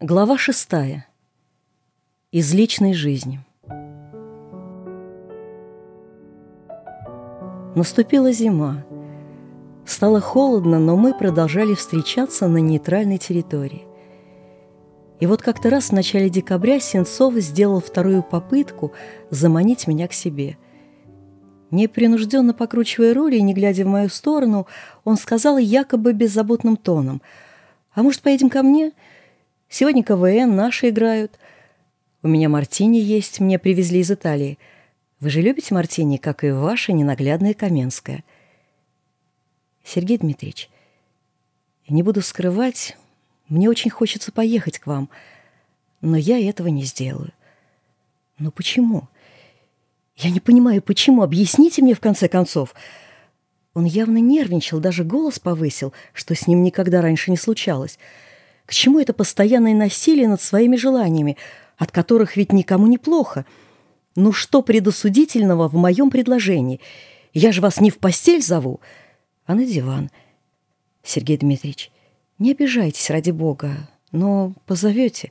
Глава шестая. Из личной жизни. Наступила зима. Стало холодно, но мы продолжали встречаться на нейтральной территории. И вот как-то раз в начале декабря Сенцов сделал вторую попытку заманить меня к себе. Непринужденно покручивая роли и не глядя в мою сторону, он сказал якобы беззаботным тоном, «А может, поедем ко мне?» Сегодня КВН наши играют. У меня мартини есть, мне привезли из Италии. Вы же любите мартини, как и ваша ненаглядная Каменская. Сергей Дмитриевич, не буду скрывать, мне очень хочется поехать к вам, но я этого не сделаю. Но почему? Я не понимаю, почему. Объясните мне, в конце концов. Он явно нервничал, даже голос повысил, что с ним никогда раньше не случалось. К чему это постоянное насилие над своими желаниями, от которых ведь никому не плохо? Ну что предосудительного в моем предложении? Я же вас не в постель зову, а на диван. Сергей Дмитриевич, не обижайтесь ради Бога, но позовете.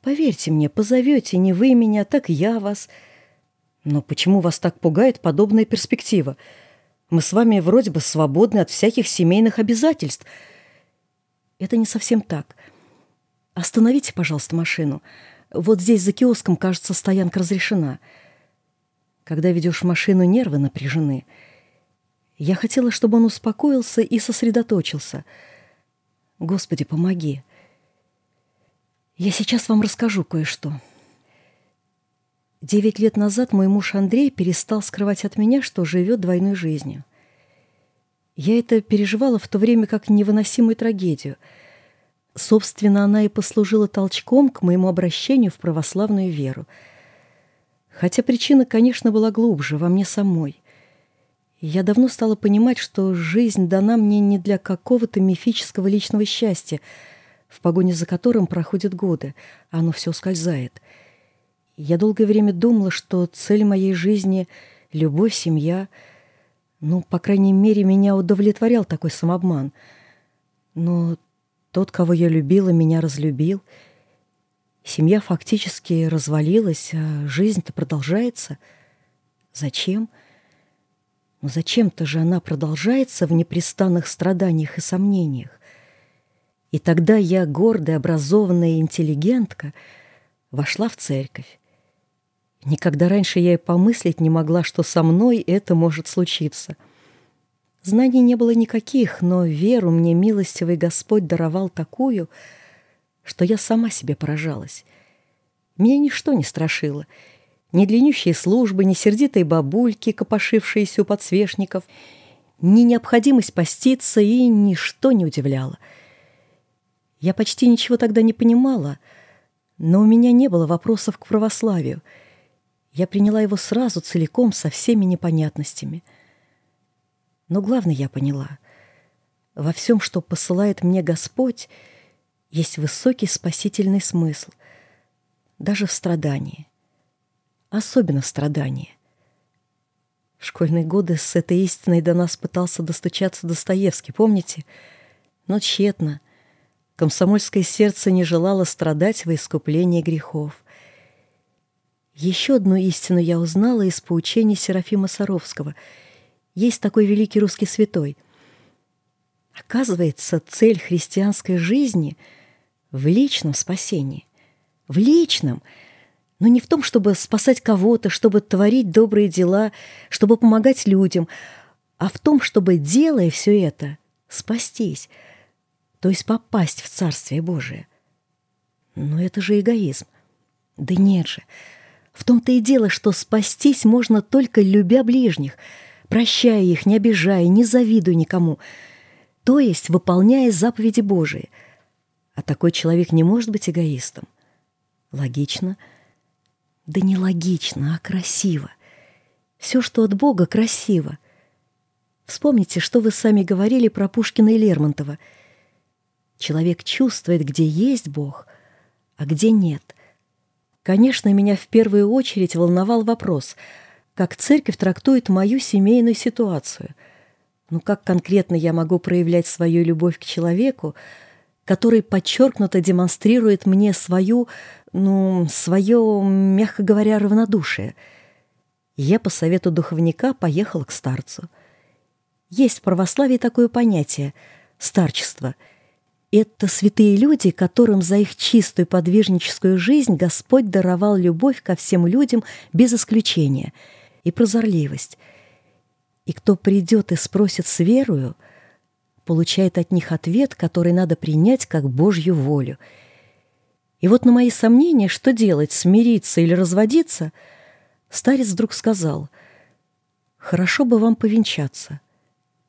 Поверьте мне, позовете не вы меня, так я вас. Но почему вас так пугает подобная перспектива? Мы с вами вроде бы свободны от всяких семейных обязательств — это не совсем так. Остановите, пожалуйста, машину. Вот здесь за киоском, кажется, стоянка разрешена. Когда ведешь машину, нервы напряжены. Я хотела, чтобы он успокоился и сосредоточился. Господи, помоги. Я сейчас вам расскажу кое-что. Девять лет назад мой муж Андрей перестал скрывать от меня, что живет двойной жизнью. Я это переживала в то время как невыносимую трагедию. Собственно, она и послужила толчком к моему обращению в православную веру. Хотя причина, конечно, была глубже, во мне самой. Я давно стала понимать, что жизнь дана мне не для какого-то мифического личного счастья, в погоне за которым проходят годы, а оно все ускользает. Я долгое время думала, что цель моей жизни — любовь, семья — ну, по крайней мере, меня удовлетворял такой самообман. Но тот, кого я любила, меня разлюбил. Семья фактически развалилась, а жизнь-то продолжается. Зачем? Ну зачем-то же она продолжается в непрестанных страданиях и сомнениях. И тогда я, гордая, образованная интеллигентка, вошла в церковь. Никогда раньше я и помыслить не могла, что со мной это может случиться. Знаний не было никаких, но веру мне милостивый Господь даровал такую, что я сама себе поражалась. Меня ничто не страшило. Ни длиннющие службы, ни сердитые бабульки, копошившиеся у подсвечников, ни необходимость поститься и ничто не удивляло. Я почти ничего тогда не понимала, но у меня не было вопросов к православию — я приняла его сразу, целиком, со всеми непонятностями. Но главное я поняла. Во всем, что посылает мне Господь, есть высокий спасительный смысл, даже в страдании. Особенно в страдании. В школьные годы с этой истиной до нас пытался достучаться Достоевский, помните? Но тщетно. Комсомольское сердце не желало страдать во искупление грехов. Еще одну истину я узнала из поучений Серафима Саровского. Есть такой великий русский святой. Оказывается, цель христианской жизни в личном спасении. В личном. Но не в том, чтобы спасать кого-то, чтобы творить добрые дела, чтобы помогать людям, а в том, чтобы, делая все это, спастись, то есть попасть в Царствие Божие. Но это же эгоизм. Да нет же. В том-то и дело, что спастись можно только любя ближних, прощая их, не обижая, не завидуя никому, то есть выполняя заповеди Божии. А такой человек не может быть эгоистом. Логично? Да не логично, а красиво. Все, что от Бога, красиво. Вспомните, что вы сами говорили про Пушкина и Лермонтова. Человек чувствует, где есть Бог, а где нет — Конечно, меня в первую очередь волновал вопрос, как церковь трактует мою семейную ситуацию. Ну как конкретно я могу проявлять свою любовь к человеку, который подчеркнуто демонстрирует мне свою, ну, свое, мягко говоря, равнодушие. Я по совету духовника поехала к старцу. Есть в православии такое понятие — старчество. Это святые люди, которым за их чистую подвижническую жизнь Господь даровал любовь ко всем людям без исключения и прозорливость. И кто придет и спросит с верою — получает от них ответ, который надо принять как Божью волю. И вот на мои сомнения, что делать, смириться или разводиться, старец вдруг сказал, «Хорошо бы вам повенчаться».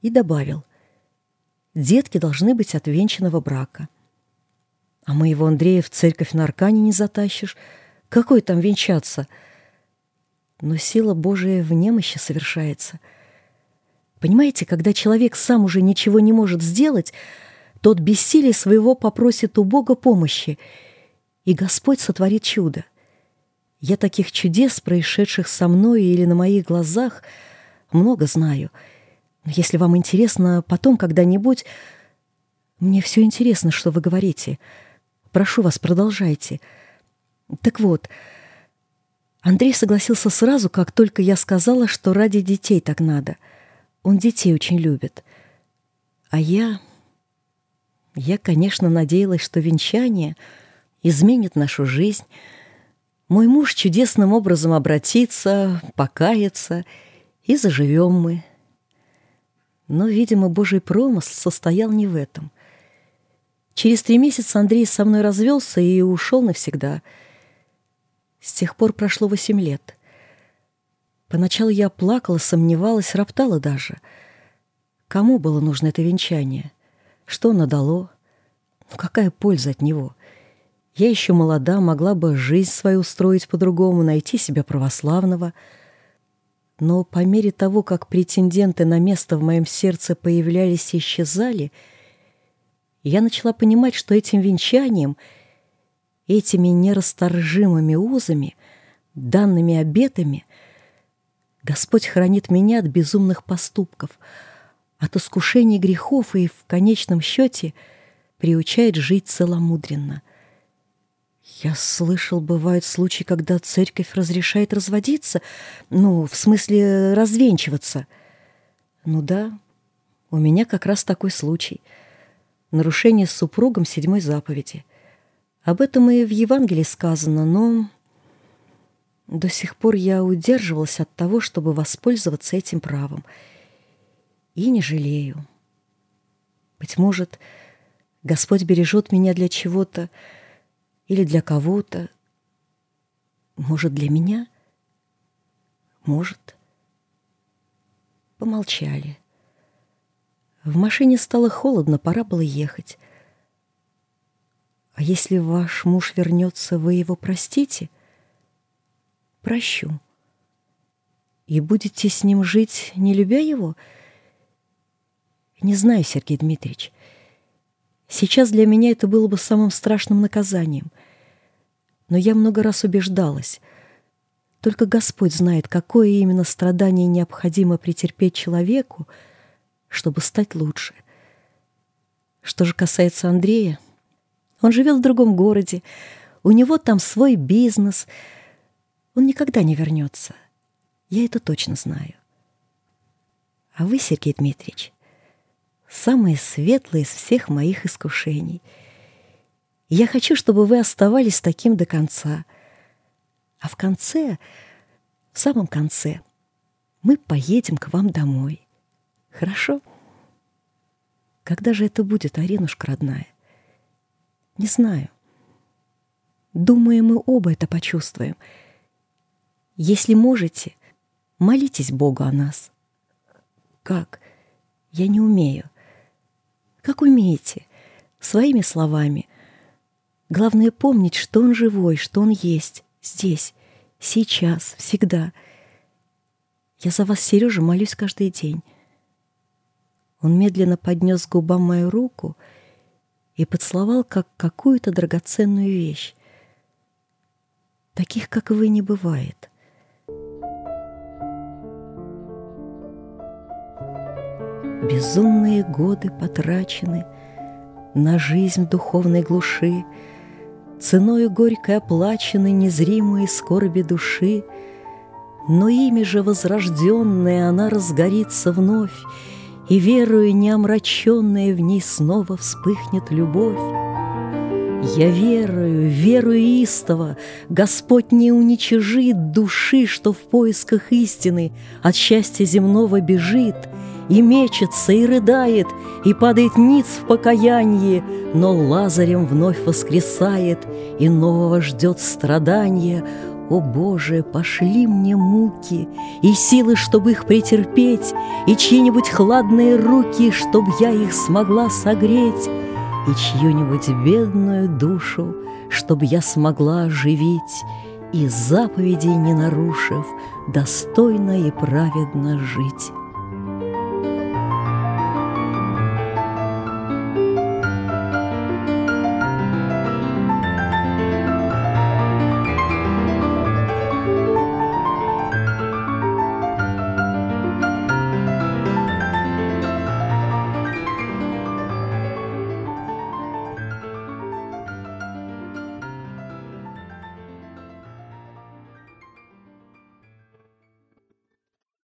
И добавил, «Детки должны быть от венчанного брака». А моего Андрея в церковь на Аркане не затащишь. Какой там венчаться? Но сила Божия в немощи совершается — Понимаете, когда человек сам уже ничего не может сделать, тот бессилие своего попросит у Бога помощи, и Господь сотворит чудо. Я таких чудес, происшедших со мной или на моих глазах, много знаю. Но если вам интересно, потом когда-нибудь... Мне все интересно, что вы говорите. Прошу вас, продолжайте. Так вот, Андрей согласился сразу, как только я сказала, что ради детей так надо — он детей очень любит. А я... Я, конечно, надеялась, что венчание изменит нашу жизнь. Мой муж чудесным образом обратится, покается, и заживем мы. Но, видимо, Божий промысл состоял не в этом. Через три месяца Андрей со мной развелся и ушел навсегда. С тех пор прошло восемь лет. Поначалу я плакала, сомневалась, роптала даже. Кому было нужно это венчание? Что оно дало? Ну, какая польза от него? Я еще молода, могла бы жизнь свою устроить по-другому, найти себя православного. Но по мере того, как претенденты на место в моем сердце появлялись и исчезали, я начала понимать, что этим венчанием, этими нерасторжимыми узами, данными обетами — Господь хранит меня от безумных поступков, от искушений грехов и в конечном счете приучает жить целомудренно. Я слышал, бывают случаи, когда церковь разрешает разводиться, ну, в смысле развенчиваться. Ну да, у меня как раз такой случай. Нарушение с супругом седьмой заповеди. Об этом и в Евангелии сказано, но до сих пор я удерживалась от того, чтобы воспользоваться этим правом. И не жалею. Быть может, Господь бережет меня для чего-то или для кого-то. Может, для меня? Может. Помолчали. В машине стало холодно, пора было ехать. А если ваш муж вернется, вы его простите? — прощу. И будете с ним жить, не любя его? Не знаю, Сергей Дмитриевич. Сейчас для меня это было бы самым страшным наказанием. Но я много раз убеждалась. Только Господь знает, какое именно страдание необходимо претерпеть человеку, чтобы стать лучше. Что же касается Андрея, он живет в другом городе, у него там свой бизнес — он никогда не вернется. Я это точно знаю. А вы, Сергей Дмитриевич, самые светлые из всех моих искушений. я хочу, чтобы вы оставались таким до конца. А в конце, в самом конце, мы поедем к вам домой. Хорошо? Когда же это будет, Аринушка родная? Не знаю. Думаю, мы оба это почувствуем — если можете, молитесь Богу о нас. Как? Я не умею. Как умеете? Своими словами. Главное помнить, что Он живой, что Он есть, здесь, сейчас, всегда. Я за вас, Сережа, молюсь каждый день. Он медленно поднес к губам мою руку и поцеловал, как какую-то драгоценную вещь. Таких, как вы, не бывает. Безумные годы потрачены на жизнь духовной глуши, Ценою горькой оплачены незримые скорби души, Но ими же возрожденная она разгорится вновь, И верою неомраченная в ней снова вспыхнет любовь. Я верую, верую истово, Господь не уничижит души, что в поисках истины. От счастья земного бежит, и мечется, и рыдает, и падает ниц в покаянии, но Лазарем вновь воскресает, и нового ждет страдания. О Боже, пошли мне муки и силы, чтобы их претерпеть, и чьи-нибудь хладные руки, чтоб я их смогла согреть, и чью-нибудь бедную душу, чтобы я смогла оживить, и заповедей не нарушив, достойно и праведно жить.